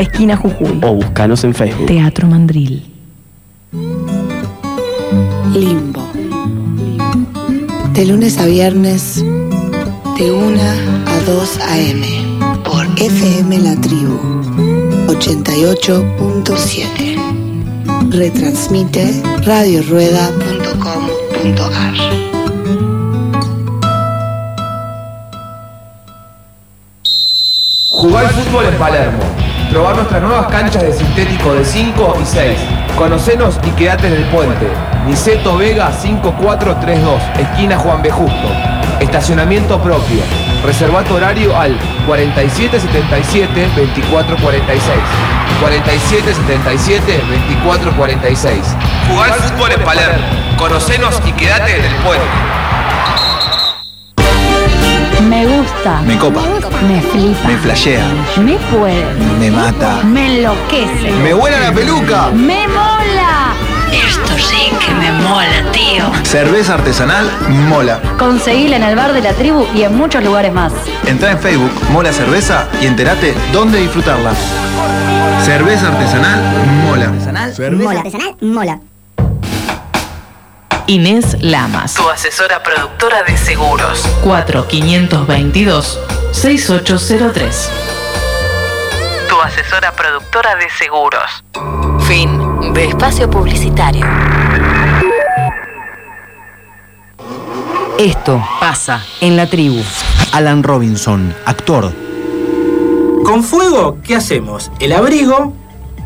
esquina Jujuy. O búscanos en Facebook. Teatro Mandril. Limbo. De lunes a viernes, de 1 a 2 a.m. por FM La Tribu 88.7. Retransmite radiorueda.com.ar. Jugar fútbol en Palermo. Probar nuestras nuevas canchas de sintético de 5 y 6. Conocenos y quédate en el puente. Niceto Vega 5432, esquina Juan B. Justo. Estacionamiento propio. Reservato horario al 4777-2446. 4777-2446. Jugar fútbol en Palermo. Conocenos y quédate en el puente. Me gusta. Me copa. Me flipa. Me flashea. Me puede. Me mata. Me enloquece. Me vuela la peluca. Me mola. Esto sí que me mola, tío. Cerveza artesanal mola. Conseguila en el bar de la tribu y en muchos lugares más. Entra en Facebook Mola Cerveza y entérate dónde disfrutarla. Cerveza artesanal mola. Mola. Artesanal, mola. Inés Lamas, Tu asesora productora de seguros. 4522-6803. Tu asesora productora de seguros. Fin de espacio publicitario. Esto pasa en la tribu. Alan Robinson, actor. Con fuego, ¿qué hacemos? El abrigo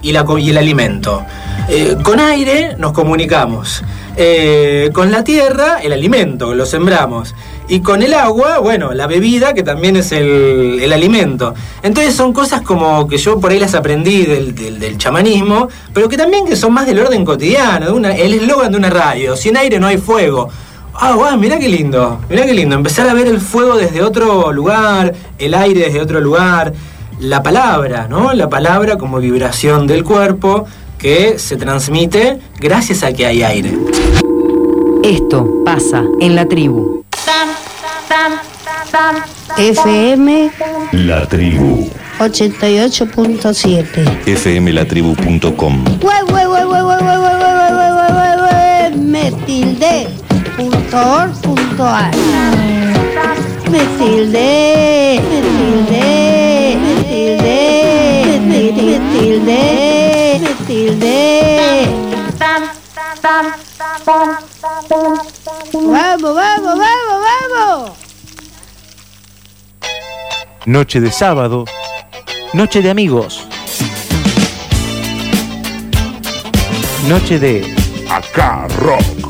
y, la, y el alimento. Eh, con aire nos comunicamos. Eh, con la tierra, el alimento, lo sembramos. Y con el agua, bueno, la bebida, que también es el, el alimento. Entonces son cosas como que yo por ahí las aprendí del, del- chamanismo, pero que también que son más del orden cotidiano, el eslogan de una radio, sin aire no hay fuego. Ah, guau, mirá qué lindo, mirá qué lindo. Empezar a ver el fuego desde otro lugar, el aire desde otro lugar, la palabra, ¿no? La palabra como vibración del cuerpo que se transmite gracias a que hay aire. Esto pasa en la tribu. FM La tribu. 88.7. fmlatribu.com. Hue, hue, hue, tilde, me tilde. Vamos, vamos, vamos, vamos. Noche de sábado, noche de amigos. Noche de Acá Rock.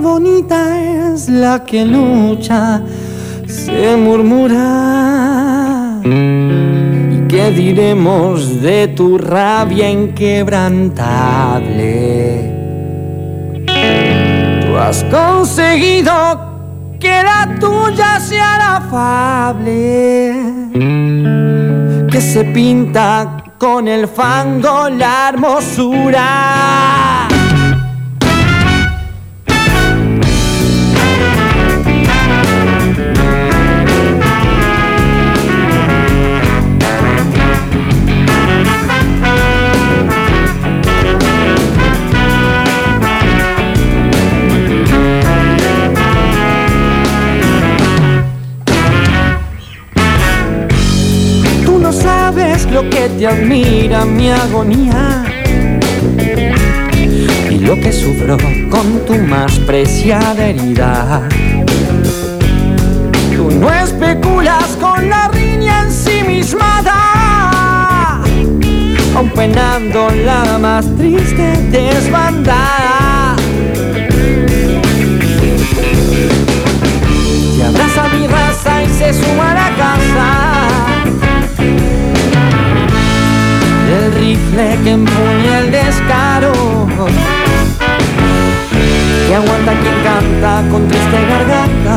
Bonita es la que lucha, se murmura. ¿Y qué diremos de tu rabia inquebrantable? Tú has conseguido que la tuya sea la afable, que se pinta con el fango la hermosura. Admira mi agonía y lo que sufro con tu más preciada herida. Tú no especulas con la riña ensimismada, aun penando la más triste desbandada. Te abraza mi raza y se suma la rifle que empuña el descaro que aguanta quien canta con triste garganta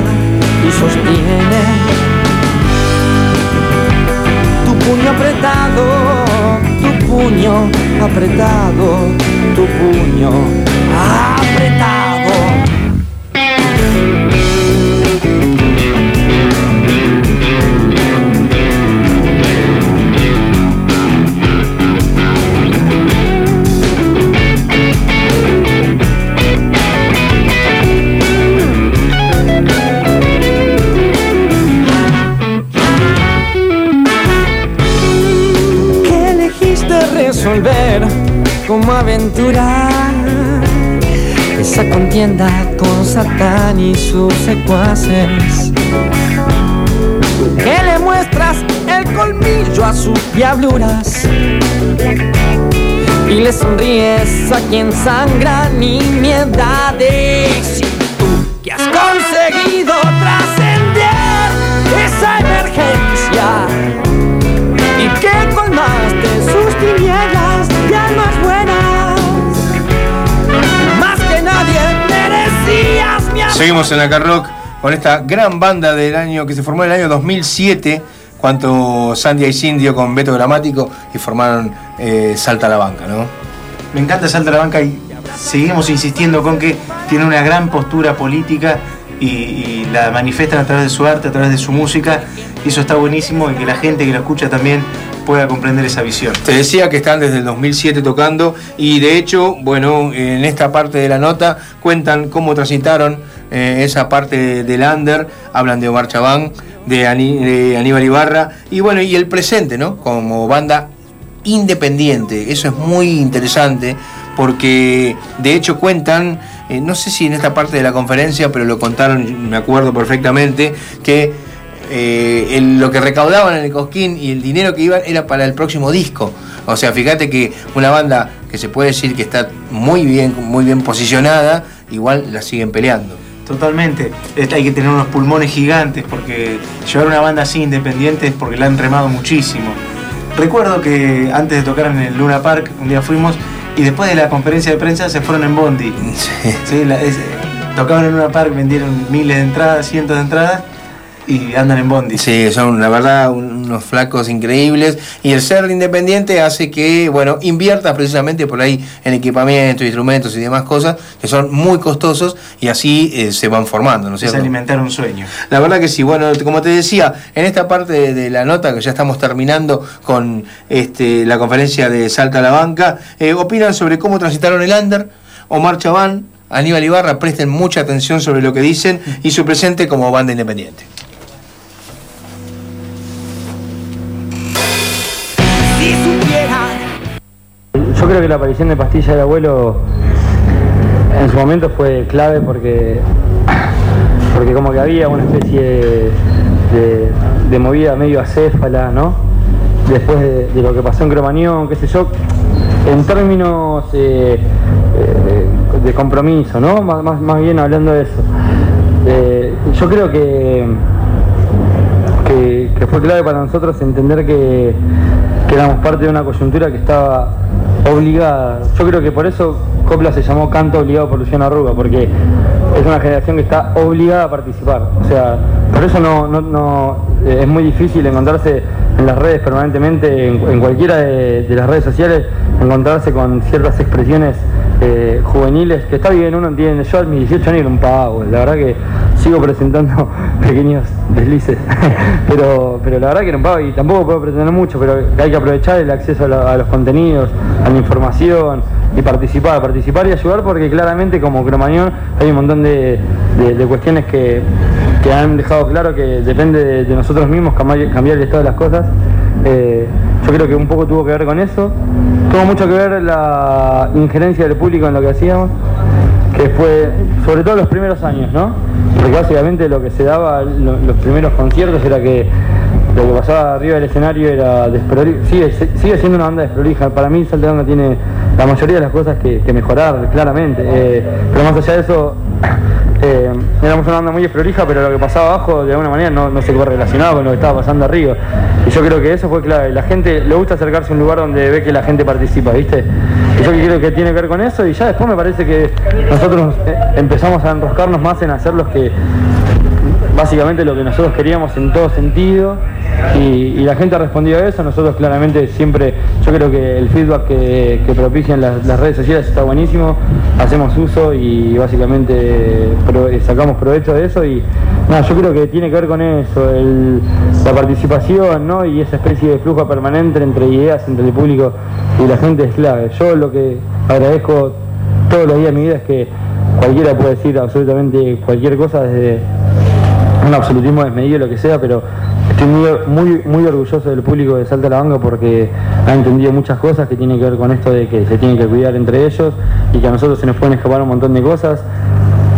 y sostiene tu puño apretado, tu puño apretado, tu puño apretado. Como aventura esa contienda con Satán y sus secuaces. Que le muestras el colmillo a sus diabluras y le sonríes a quien sangra nimiedades. Y tú que has conseguido Seguimos en la Rock con esta gran banda del año que se formó en el año 2007, cuando Sandy y Cindio con Beto Gramático y formaron eh, Salta a la Banca, ¿no? Me encanta Salta a la Banca y seguimos insistiendo con que tiene una gran postura política y, y la manifiestan a través de su arte, a través de su música. Y eso está buenísimo y que la gente que lo escucha también pueda comprender esa visión. Te decía que están desde el 2007 tocando y de hecho, bueno, en esta parte de la nota cuentan cómo transitaron eh, esa parte del under, hablan de Omar Chabán, de, de Aníbal Ibarra y bueno, y el presente, ¿no? Como banda independiente, eso es muy interesante porque de hecho cuentan, eh, no sé si en esta parte de la conferencia, pero lo contaron, me acuerdo perfectamente, que eh, lo que recaudaban en el Cosquín y el dinero que iban era para el próximo disco. O sea, fíjate que una banda que se puede decir que está muy bien, muy bien posicionada, igual la siguen peleando. Totalmente. Es- Hay que tener unos pulmones gigantes porque llevar una banda así independiente es porque la han remado muchísimo. Recuerdo que antes de tocar en el Luna Park, un día fuimos y después de la conferencia de prensa se fueron en Bondi. Sí, la- es- tocaban en Luna Park, vendieron miles de entradas, cientos de entradas y andan en Bondi. Sí, son la verdad un- unos flacos increíbles y el ser independiente hace que, bueno, inviertas precisamente por ahí en equipamiento, instrumentos y demás cosas que son muy costosos y así eh, se van formando, ¿no es alimentar un sueño. La verdad que sí, bueno, como te decía, en esta parte de, la nota que ya estamos terminando con este, la conferencia de Salta a la Banca, eh, opinan sobre cómo transitaron el under, Omar Chabán, Aníbal Ibarra, presten mucha atención sobre lo que dicen y su presente como banda independiente. Creo que la aparición de Pastilla del Abuelo en su momento fue clave porque, porque como que había una especie de, movida medio acéfala, ¿no? Después de, lo que pasó en Cromañón, qué sé yo, en términos eh, eh, de, compromiso, ¿no? Más, bien hablando de eso. Eh, yo creo que que, fue clave para nosotros entender que éramos parte de una coyuntura que estaba obligada. Yo creo que por eso Copla se llamó Canto Obligado por Luciano Arruga, porque es una generación que está obligada a participar. O sea, por eso no, eh, es muy difícil encontrarse en las redes permanentemente, en, cualquiera de, de las redes sociales, encontrarse con ciertas expresiones eh, juveniles, que está bien, uno entiende, yo a mis 18 años era un pavo, la verdad que sigo presentando pequeños deslices, pero, pero la verdad que un pavo y tampoco puedo pretender mucho, pero hay que aprovechar el acceso a, los contenidos, a la información y participar, participar y ayudar porque claramente como Cromañón hay un montón de, cuestiones que, que han dejado claro que depende de, nosotros mismos cambiar, cambiar el estado de las cosas. Eh, yo creo que un poco tuvo que ver con eso. Tuvo mucho que ver la injerencia del público en lo que hacíamos, que fue sobre todo los primeros años, ¿no? Porque básicamente lo que se daba lo- los primeros conciertos era que lo que pasaba arriba del escenario era desprolijo, sigue, siendo una banda desprolija. Para mí Saltando tiene la mayoría de las cosas que, que mejorar, claramente. Eh, pero más allá de eso, eh, éramos una banda muy desprolija, pero lo que pasaba abajo de alguna manera no, no se correlacionaba con lo que estaba pasando arriba. Y yo creo que eso fue clave. La gente le gusta acercarse a un lugar donde ve que la gente participa, ¿viste? Y yo creo que tiene que ver con eso y ya después me parece que nosotros eh, empezamos a enroscarnos más en hacer los que básicamente lo que nosotros queríamos en todo sentido y, la gente ha respondido a eso. Nosotros claramente siempre, yo creo que el feedback que, propician las, las redes sociales está buenísimo, hacemos uso y básicamente pro- sacamos provecho de eso y nada, yo creo que tiene que ver con eso, el- la participación ¿no? y esa especie de flujo permanente entre ideas, entre el público y la gente es clave. Yo lo que agradezco todos los días de mi vida es que cualquiera puede decir absolutamente cualquier cosa desde un absolutismo desmedido, lo que sea, pero estoy muy, muy, muy orgulloso del público de Salta la Banga porque ha entendido muchas cosas que tienen que ver con esto de que se tienen que cuidar entre ellos y que a nosotros se nos pueden escapar un montón de cosas.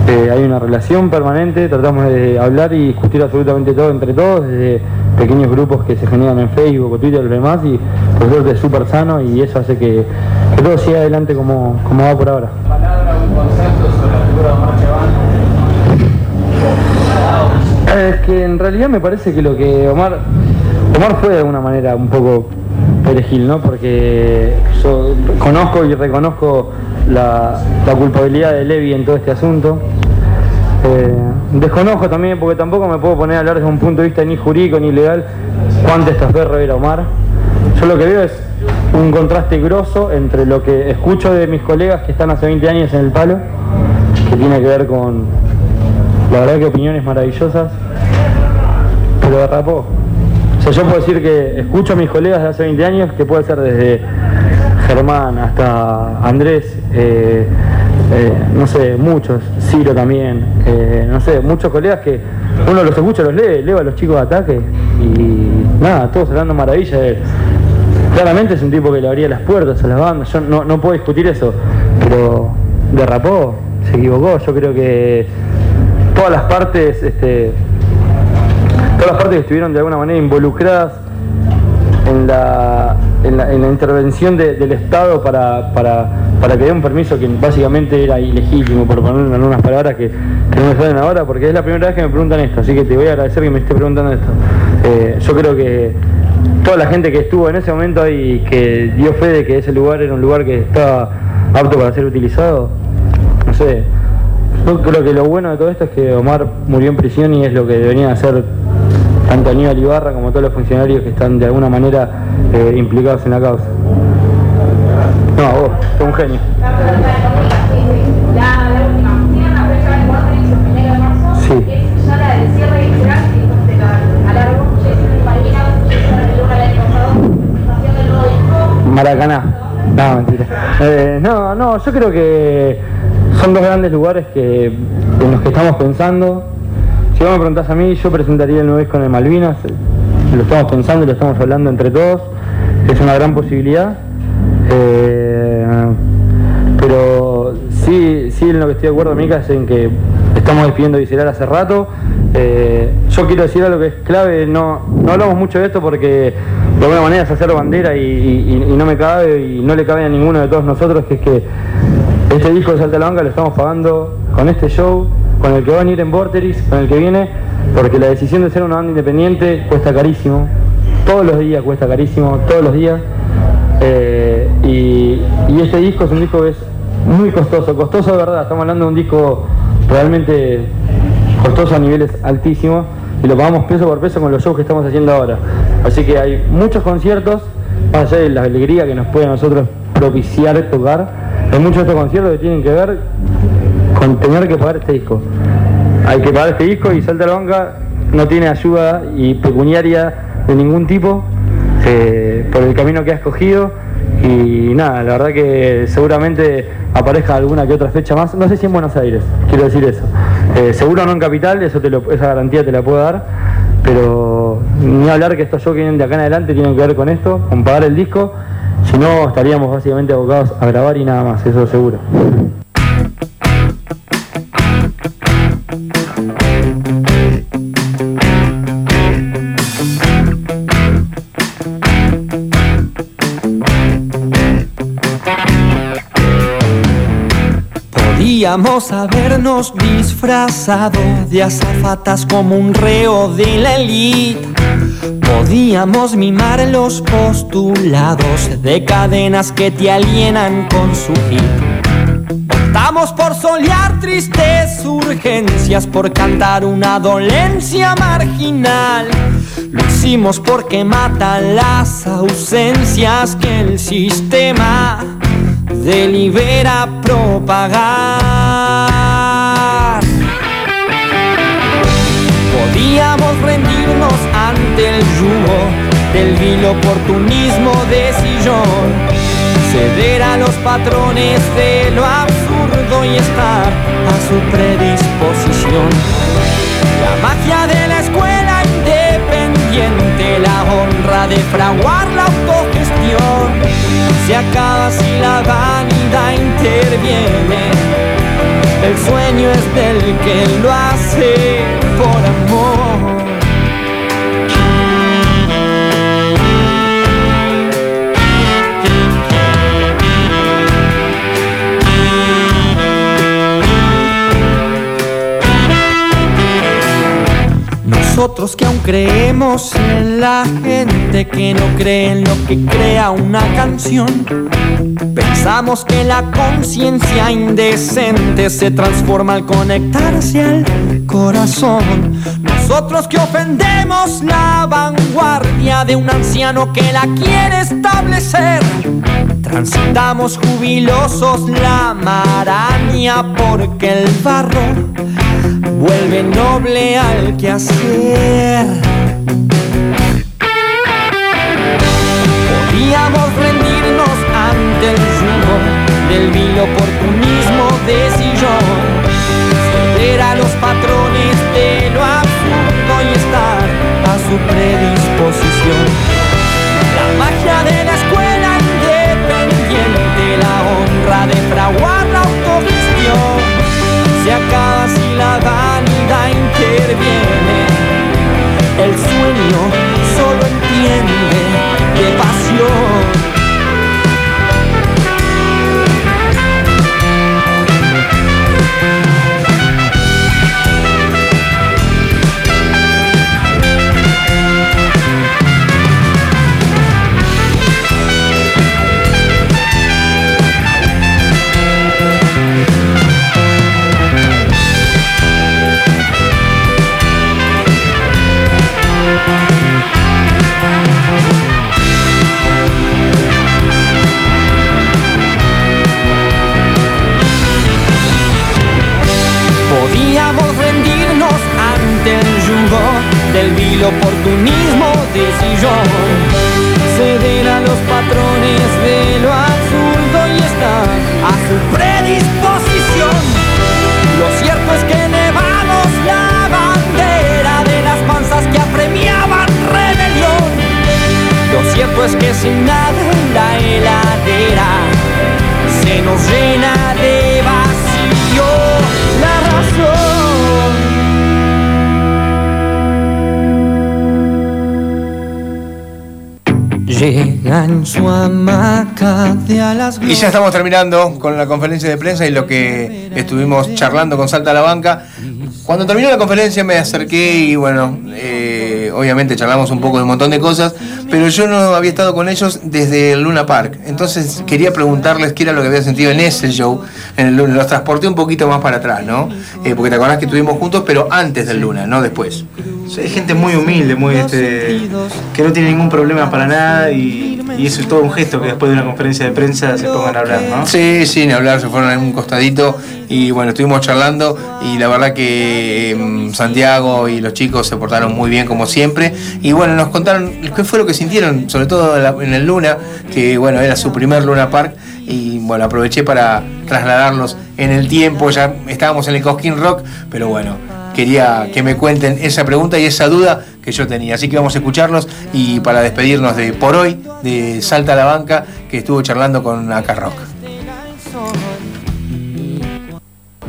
Eh, hay una relación permanente, tratamos de hablar y discutir absolutamente todo entre todos, desde pequeños grupos que se generan en Facebook o Twitter y demás, y por suerte es súper sano y eso hace que, que todo siga adelante como, como va por ahora. Es que en realidad me parece que lo que Omar Omar fue de alguna manera un poco perejil, ¿no? Porque yo conozco y reconozco la, culpabilidad de Levi en todo este asunto. Eh, desconozco también, porque tampoco me puedo poner a hablar desde un punto de vista ni jurídico ni legal, cuán testaferro era Omar. Yo lo que veo es un contraste grosso entre lo que escucho de mis colegas que están hace 20 años en el palo, que tiene que ver con, la verdad que opiniones maravillosas, pero derrapó. O sea, yo puedo decir que escucho a mis colegas de hace 20 años, que puede ser desde Germán hasta Andrés, eh, eh, no sé, muchos, Ciro también, eh, no sé, muchos colegas que uno los escucha, los lee, leo a los chicos de ataque y nada, todos hablando maravilla de él. Claramente es un tipo que le abría las puertas a las bandas, yo no, no puedo discutir eso, pero derrapó, se equivocó, yo creo que todas las partes, este, todas las partes que estuvieron de alguna manera involucradas en la, en la, en la intervención de- del Estado para, para, para que dé un permiso que básicamente era ilegítimo, por ponerlo en algunas palabras que, que no me salen ahora, porque es la primera vez que me preguntan esto, así que te voy a agradecer que me esté preguntando esto. Eh, yo creo que toda la gente que estuvo en ese momento y que dio fe de que ese lugar era un lugar que estaba apto para ser utilizado, no sé, yo creo que lo bueno de todo esto es que Omar murió en prisión y es lo que deberían hacer tanto Aníbal Ibarra como todos los funcionarios que están de alguna manera eh, implicados en la causa. No, vos, un genio. Sí. Maracaná. No, mentira. Eh, no, no, yo creo que son dos grandes lugares que, en los que estamos pensando. Si vos me preguntás a mí, yo presentaría el nuevo disco en el Malvinas. Lo estamos pensando y lo estamos hablando entre todos. Es una gran posibilidad. Eh, pero sí, sí en lo que estoy de acuerdo, Mica, es en que estamos despidiendo Visceral hace rato. Eh, yo quiero decir algo que es clave, no, no hablamos mucho de esto porque de alguna manera es hacer bandera y- y no me cabe y no le cabe a ninguno de todos nosotros, que es que este disco de Salta la Banca lo estamos pagando con este show, con el que va a venir en Vorterix, con el que viene, porque la decisión de ser una banda independiente cuesta carísimo, todos los días cuesta carísimo, todos los días. Eh, y, este disco es un disco que es muy costoso, costoso de verdad, estamos hablando de un disco realmente costoso a niveles altísimos y lo pagamos peso por peso con los shows que estamos haciendo ahora. Así que hay muchos conciertos, más allá de la alegría que nos puede a nosotros propiciar tocar, hay muchos de estos conciertos que tienen que ver con tener que pagar este disco. Hay que pagar este disco y Salta Banca no tiene ayuda y pecuniaria de ningún tipo eh, por el camino que ha escogido y nada, la verdad que seguramente aparezca alguna que otra fecha más, no sé si en Buenos Aires, quiero decir eso. Eh, seguro no en Capital, esa garantía te la puedo dar, pero ni hablar que estos shows que vienen de acá en adelante tienen que ver con esto, con pagar el disco, si no estaríamos básicamente abocados a grabar y nada más, eso seguro. Podíamos habernos disfrazado de azafatas como un reo de la elite. Podíamos mimar los postulados de cadenas que te alienan con su hit. Optamos por solear tristes urgencias, por cantar una dolencia marginal. Lo hicimos porque mata las ausencias que el sistema delibera propagar. Podíamos el yugo del vil oportunismo de sillón, ceder a los patrones de lo absurdo y estar a su predisposición. La magia de la escuela independiente, la honra de fraguar la autogestión, se acaba si la vanidad interviene. El sueño es del que lo hace por amor. Nosotros que aún creemos en la gente que no cree en lo que crea una canción. Pensamos que la conciencia indecente se transforma al conectarse al corazón. Nosotros que ofendemos la vanguardia de un anciano que la quiere establecer. Transitamos jubilosos la maraña porque el barro vuelve noble al que hacer. Podíamos rendirnos ante el yugo del vil oportunismo de sillón, ceder a los patrones de lo absurdo y estar a su predisposición. El sueño Y ya estamos terminando con la conferencia de prensa y lo que estuvimos charlando con Salta a la Banca. Cuando terminó la conferencia me acerqué y bueno, eh, obviamente charlamos un poco de un montón de cosas, pero yo no había estado con ellos desde el Luna Park. Entonces quería preguntarles qué era lo que había sentido en ese show. En el Luna. Los transporté un poquito más para atrás, ¿no? Eh, porque te acordás que estuvimos juntos, pero antes del Luna, no después. Hay gente muy humilde, muy este, que no tiene ningún problema para nada y, y eso es todo un gesto que después de una conferencia de prensa se pongan a hablar, ¿no? Sí, sin hablar, se fueron en un costadito y bueno, estuvimos charlando y la verdad que mm, Santiago y los chicos se portaron muy bien como siempre y bueno, nos contaron qué fue lo que sintieron, sobre todo en la- en el Luna, que bueno, era su primer Luna Park y bueno, aproveché para trasladarlos en el tiempo, ya estábamos en el Cosquín Rock, pero bueno, quería que me cuenten esa pregunta y esa duda que yo tenía. Así que vamos a escucharlos y para despedirnos de por hoy, de Salta a la Banca, que estuvo charlando con Acá Rock.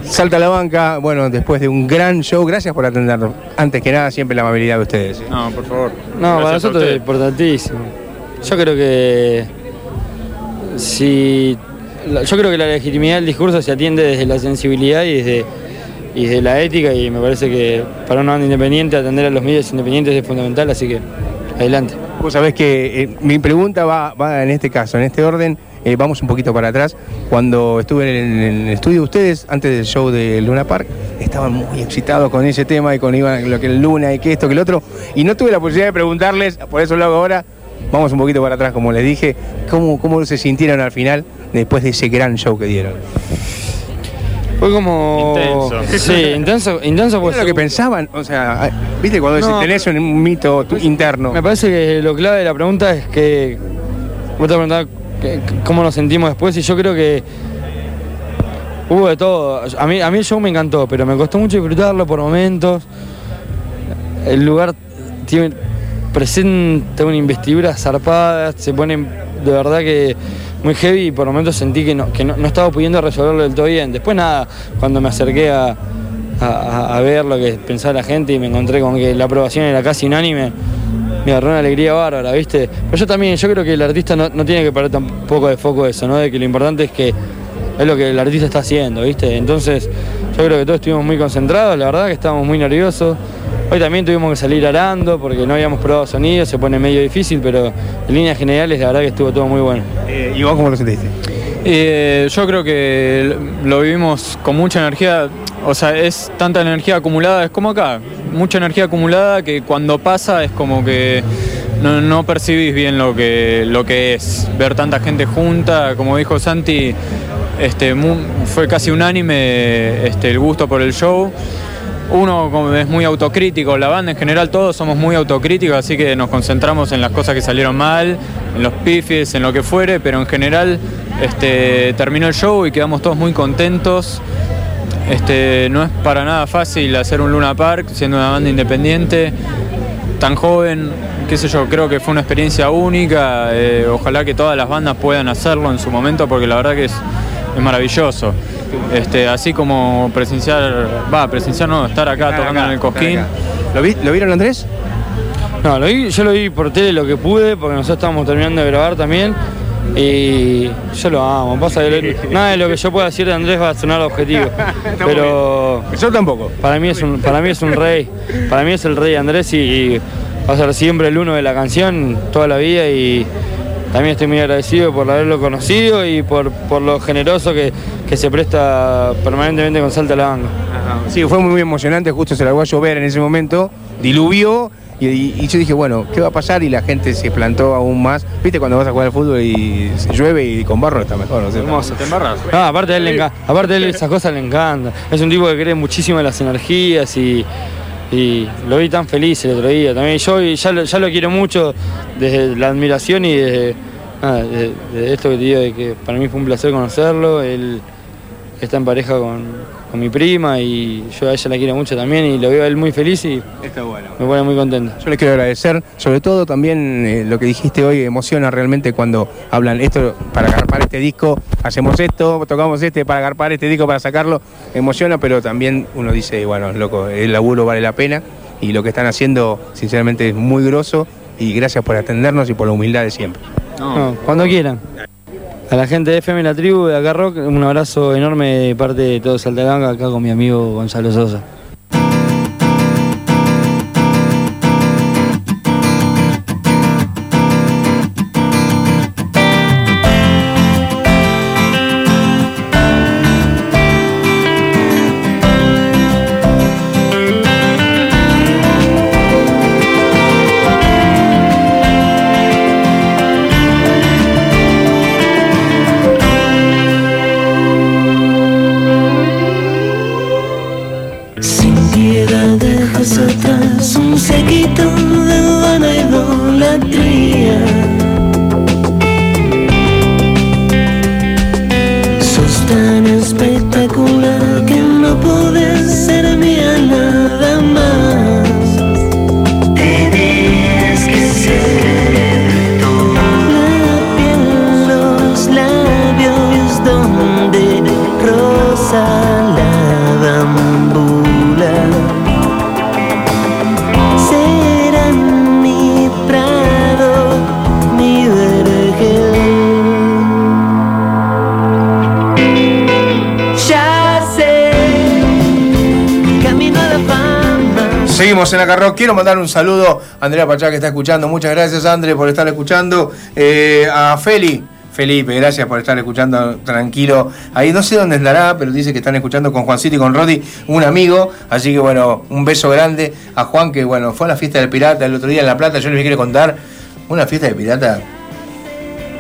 Salta a la banca, bueno, después de un gran show, gracias por atendernos. Antes que nada, siempre la amabilidad de ustedes. ¿eh? No, por favor. No, para nosotros es importantísimo. Yo creo que si yo creo que la legitimidad del discurso se atiende desde la sensibilidad y desde, y desde la ética y me parece que para una banda independiente atender a los medios independientes es fundamental, así que adelante. Vos sabés que eh, mi pregunta va, va en este caso, en este orden. eh, vamos un poquito para atrás. Cuando estuve en el, estudio de ustedes, antes del show de Luna Park, estaban muy excitados con ese tema y con iban, lo que el Luna y que esto, que el otro. Y no tuve la posibilidad de preguntarles, por eso lo hago ahora. Vamos un poquito para atrás, como les dije, cómo, cómo se sintieron al final después de ese gran show que dieron. Fue como. Intenso. Sí, intenso, intenso pues. Era lo que pensaban, o sea, viste cuando No, tenés un mito tu- interno. Me parece que lo clave de la pregunta es que. Vos te preguntás que- cómo nos sentimos después y yo creo que. Hubo de todo. A mí, a mí el show me encantó, pero me costó mucho disfrutarlo por momentos. El lugar tiene, presenta una investidura zarpada, se pone de verdad que muy heavy y por momentos sentí que no, que no, no estaba pudiendo resolverlo del todo bien. Después nada, cuando me acerqué a, a- a- ver lo que pensaba la gente y me encontré con que la aprobación era casi unánime, me agarró una alegría bárbara, ¿viste? Pero yo también, yo creo que el artista no, no tiene que perder tampoco de foco eso, ¿no? De que lo importante es que es lo que el artista está haciendo, ¿viste? Entonces, yo creo que todos estuvimos muy concentrados, la verdad que estábamos muy nerviosos. Hoy también tuvimos que salir arando porque no habíamos probado sonido, se pone medio difícil, pero en líneas generales la verdad que estuvo todo muy bueno. Eh, ¿Y vos cómo lo sentiste? Eh, yo creo que lo vivimos con mucha energía, o sea, es tanta energía acumulada, es como acá, mucha energía acumulada que cuando pasa es como que no, no percibís bien lo que, lo que es ver tanta gente junta, como dijo Santi, este, fue casi unánime este, el gusto por el show. Uno es muy autocrítico, la banda en general todos somos muy autocríticos, así que nos concentramos en las cosas que salieron mal, en los pifes, en lo que fuere, pero en general este, terminó el show y quedamos todos muy contentos. Este, no es para nada fácil hacer un Luna Park siendo una banda independiente, tan joven, qué sé yo, creo que fue una experiencia única, eh, ojalá que todas las bandas puedan hacerlo en su momento porque la verdad que es maravilloso. Este, así como presenciar, va, presenciar no, estar acá Estar tocando acá, en el Cosquín. ¿Lo, vi- ¿Lo vieron Andrés? No, lo vi- yo lo vi por tele lo que pude, porque nosotros estábamos terminando de grabar también. Y yo lo amo, pasa que lo- nada de lo que yo pueda decir de Andrés va a sonar objetivo. pero yo tampoco. Para mí es un, para mí es un rey. Para mí es el rey Andrés y, y va a ser siempre el uno de la canción toda la vida y también estoy muy agradecido por haberlo conocido y por, por lo generoso que, que se presta permanentemente con Salta a la Banda. Sí, fue muy emocionante, justo se largó a llover en ese momento, diluvió y, y- y yo dije, bueno, ¿qué va a pasar? Y la gente se plantó aún más. ¿Viste cuando vas a jugar al fútbol y se llueve y con barro está mejor? ¿no? sé. Hermoso. No, aparte a él le encanta, aparte a él esas cosas le encantan. Es un tipo que cree muchísimo en las energías y, y lo vi tan feliz el otro día también. Yo ya lo, ya lo quiero mucho desde la admiración y desde, nada, esto que te digo, de que para mí fue un placer conocerlo. Él está en pareja con, con mi prima y yo a ella la quiero mucho también y lo veo a él muy feliz y Está bueno. me pone muy contento. Yo les quiero agradecer, sobre todo también eh, lo que dijiste hoy, emociona realmente cuando hablan esto para agarpar este disco, hacemos esto, tocamos este para agarpar este disco, para sacarlo, emociona, pero también uno dice, bueno, loco, el laburo vale la pena y lo que están haciendo sinceramente es muy grosso y gracias por atendernos y por la humildad de siempre. No, cuando quieran. A la gente de FM La Tribu de acá Rock, un abrazo enorme de parte de todo Salta Ganga, acá con mi amigo Gonzalo Sosa. Seguimos en Acarro. Quiero mandar un saludo a Andrea Pachá que está escuchando. Muchas gracias, André, por estar escuchando. Eh, a Feli. Felipe, gracias por estar escuchando tranquilo. Ahí no sé dónde estará, pero dice que están escuchando con Juancito y con Rodi, un amigo. Así que bueno, un beso grande a Juan, que bueno, fue a la fiesta del pirata el otro día en La Plata. Yo les quiero contar, una fiesta de pirata.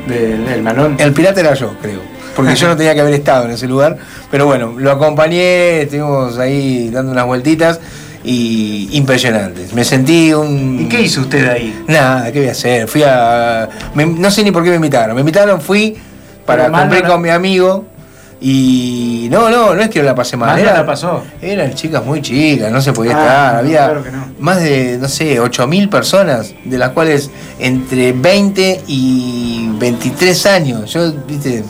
Del, del Manón. El pirata era yo, creo. Porque yo no tenía que haber estado en ese lugar. Pero bueno, lo acompañé, estuvimos ahí dando unas vueltitas y impresionantes. Me sentí un. ¿Y qué hizo usted ahí? Nada, ¿qué voy a hacer? Fui a. me- no sé ni por qué me invitaron. Me invitaron, fui para cumplir no con mi amigo. Y no, no, no es que no la pasé mal. No era- la pasó. Eran chicas muy chicas, no se podía Ah, estar. no, Había claro que no. más de, no sé, 8.000 personas, de las cuales entre 20 y 23 años. Yo, viste,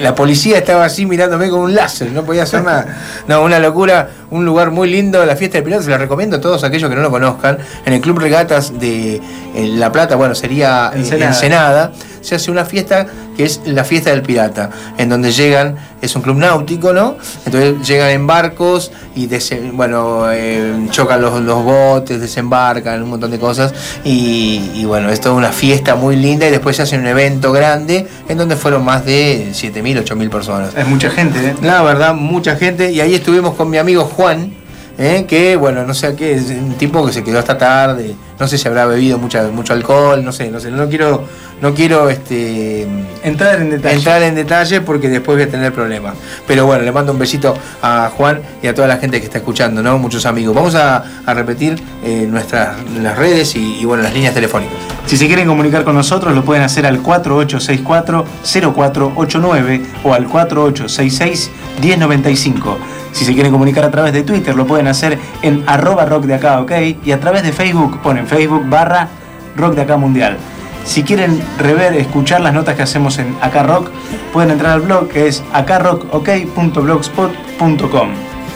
la policía estaba así mirándome con un láser, no podía hacer nada. No, una locura, un lugar muy lindo, la fiesta del pirata, se la recomiendo a todos aquellos que no lo conozcan. En el Club Regatas de La Plata, bueno, sería eh, Ensenada. Ensenada, se hace una fiesta que es la fiesta del pirata, en donde llegan, es un club náutico, ¿no? Entonces llegan en barcos y bueno, eh, chocan los, los botes, desembarcan, un montón de cosas. Y, y bueno, es toda una fiesta muy linda y después se hace un evento grande en donde fueron más de 7.000, 8.000 personas. Es mucha gente, ¿eh? La verdad, mucha gente. Y ahí estuvimos con mi amigo Juan, ¿eh? que bueno, no sé a qué, es un tipo que se quedó hasta tarde. No sé si habrá bebido mucha, mucho alcohol, no sé, no sé, no quiero, no quiero este Entrar en detalle. entrar en detalle porque después voy a tener problemas. Pero bueno, le mando un besito a Juan y a toda la gente que está escuchando, ¿no? Muchos amigos. Vamos a, a repetir eh, nuestras las redes y, y, bueno, las líneas telefónicas. Si se quieren comunicar con nosotros, lo pueden hacer al 4864-0489 o al 4866-1095. Si se quieren comunicar a través de Twitter, lo pueden hacer en arroba rock de acá, ok. Y a través de Facebook, ponen Facebook barra rock de acá mundial. Si quieren rever, escuchar las notas que hacemos en Acá Rock, pueden entrar al blog que es acarrockok.blogspot.com.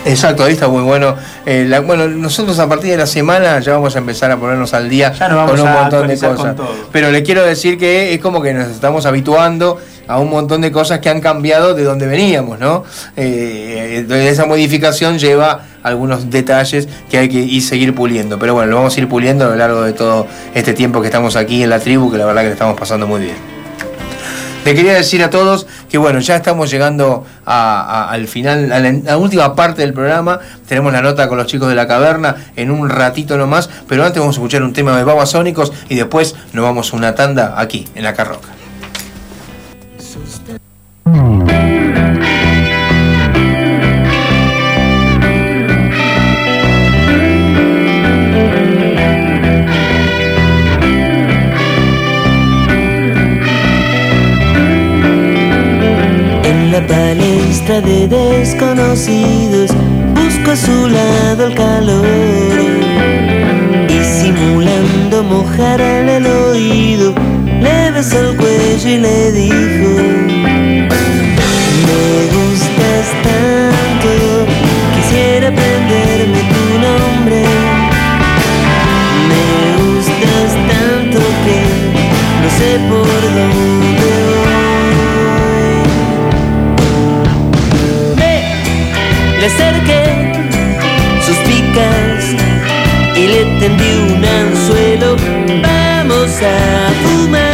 Exacto, ahí está muy bueno. Eh, la- bueno, nosotros a partir de la semana ya vamos a empezar a ponernos al día Ya nos vamos con un a montón de cosas. Pero le quiero decir que es como que nos estamos habituando a un montón de cosas que han cambiado de donde veníamos, ¿no? Eh, entonces esa modificación lleva algunos detalles que hay que ir seguir puliendo. Pero bueno, lo vamos a ir puliendo a lo largo de todo este tiempo que estamos aquí en la tribu, que la verdad que le estamos pasando muy bien. Le quería decir a todos que bueno, ya estamos llegando al final, a la, a la última parte del programa. Tenemos la nota con los chicos de la caverna en un ratito nomás, pero antes vamos a escuchar un tema de Babasónicos y después nos vamos a una tanda aquí, en la Carroca. En la palestra de desconocidos busco a su lado el calor. Y simulando mojarle el oído le besó el cuello y le dijo tanto, quisiera aprenderme tu nombre. Me gustas tanto que no sé por dónde voy. Me le acerqué suspicaz y le tendí un anzuelo. Vamos a fumar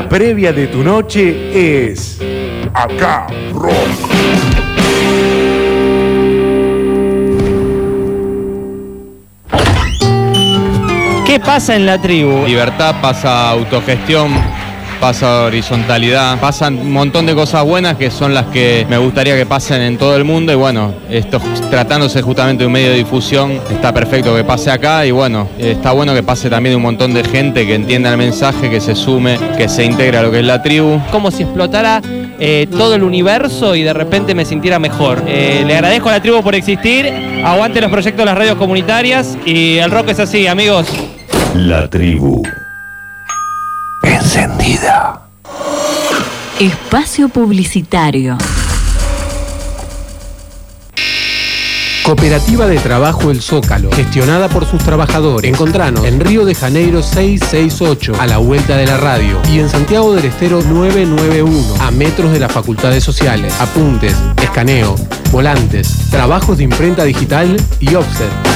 La previa de tu noche es Acá Rock. ¿Qué pasa en la tribu? Libertad pasa autogestión, pasa horizontalidad, pasan un montón de cosas buenas que son las que me gustaría que pasen en todo el mundo y bueno, esto tratándose justamente de un medio de difusión, está perfecto que pase acá y bueno, está bueno que pase también un montón de gente que entienda el mensaje, que se sume, que se integre a lo que es la tribu. Como si explotara eh, todo el universo y de repente me sintiera mejor. Eh, le agradezco a la tribu por existir, aguante los proyectos de las radios comunitarias y el rock es así, amigos. La tribu. Encendida. Espacio publicitario. Cooperativa de Trabajo El Zócalo, gestionada por sus trabajadores. Encontranos en Río de Janeiro 668, a la vuelta de la radio, y en Santiago del Estero 991, a metros de las facultades sociales. Apuntes, escaneo, volantes, trabajos de imprenta digital y offset.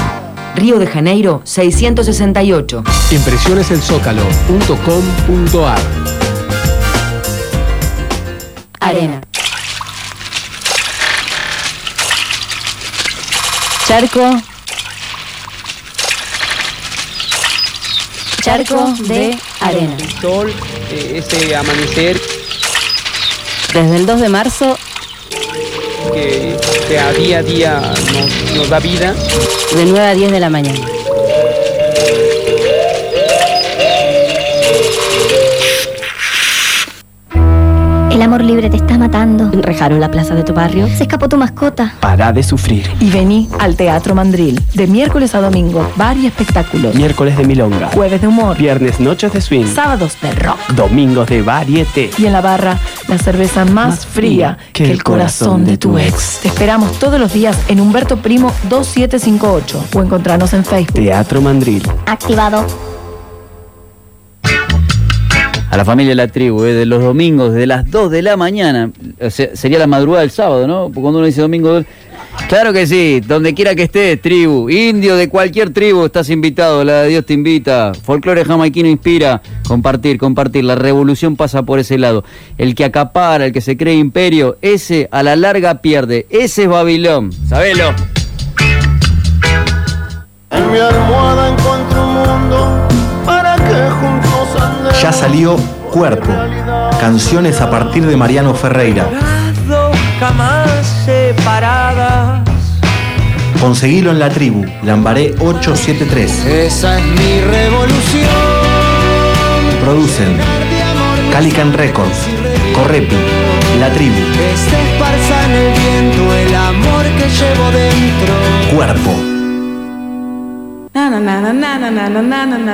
Río de Janeiro 668. Impresioneselsócalo.com.ar Arena. Charco. Charco de arena. Sol, eh, ese amanecer Desde el 2 de marzo, que, que a día a día nos, nos da vida. de 9 a 10 de la mañana. El amor libre te está matando. Rejaron la plaza de tu barrio. Se escapó tu mascota. Para de sufrir. Y vení al Teatro Mandril, de miércoles a domingo, varios espectáculos. Miércoles de milonga. Jueves de humor. Viernes noches de swing. Sábados de rock. Domingos de varieté. Y en la barra, la cerveza más, fría que, el corazón de tu ex. Te esperamos todos los días en Humberto Primo 2758 o encontrarnos en Facebook. Teatro Mandril. Activado. A la familia de la tribu, eh, de los domingos, de las 2 de la mañana. O sea, sería la madrugada del sábado, ¿no? Porque Cuando uno dice domingo. Claro que sí, donde quiera que estés, tribu. Indio de cualquier tribu, estás invitado. La de Dios te invita. Folclore jamaiquino inspira. Compartir, compartir. La revolución pasa por ese lado. El que acapara, el que se cree imperio, ese a la larga pierde. Ese es Babilón. Sabelo. En mi almohada encuentro un mundo para que juntos andemos. Ya salió Cuerpo, canciones a partir de Mariano Ferreira. Jamás separadas. Conseguilo en la tribu, Lambaré 873. Esa es mi revolución. Producen Calican Records, Correpi, La Tribu, Que se esparza en el viento el amor que llevo dentro. Cuerpo.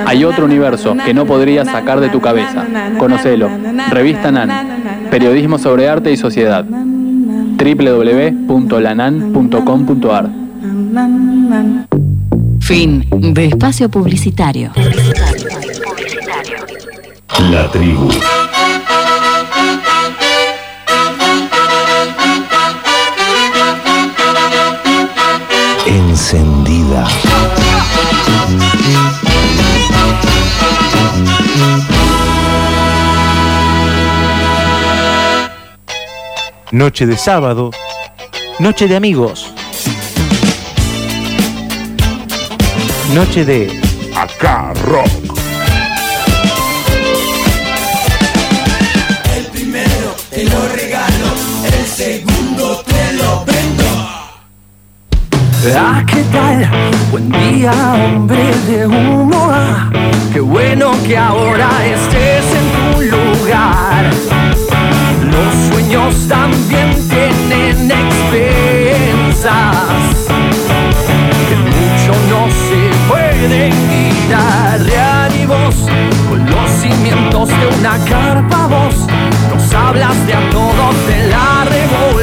Hay otro universo que no podrías sacar de tu cabeza. Conocelo. Revista NAN. Periodismo sobre arte y sociedad. www.lanan.com.ar Fin de espacio publicitario. La tribu. Encendida. Noche de sábado, noche de amigos. Noche de Acá Rock. El primero te lo regalo, el segundo te lo vendo. Ah, ¿qué tal? Buen día, hombre de humo. Ah, qué bueno que ahora estés en tu lugar. Sueños también tienen expensas. Que mucho no se pueden quitar. Reanimos con los cimientos de una carpa. Vos nos hablas de a todos de la revolución.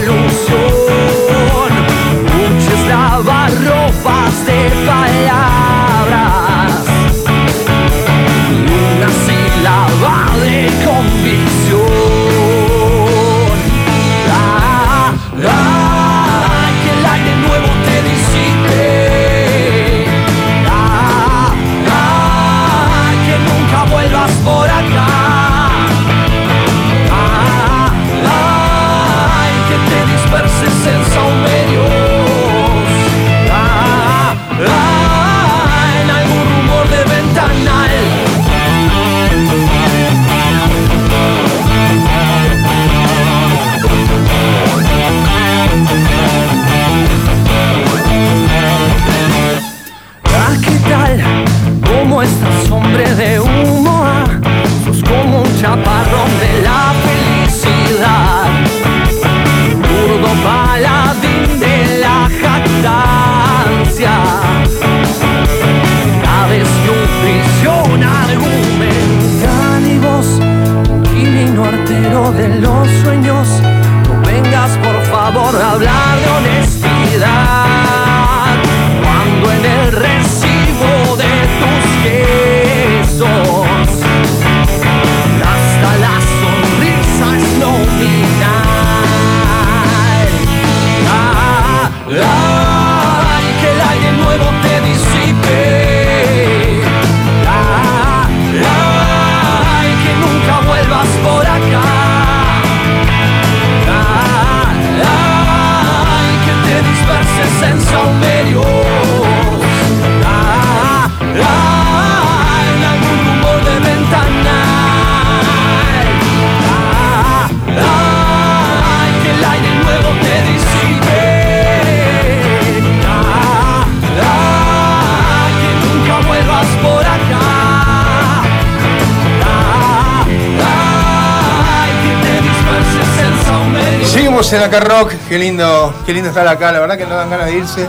Seguimos en acá rock, qué lindo, qué lindo estar acá, la verdad que no dan ganas de irse.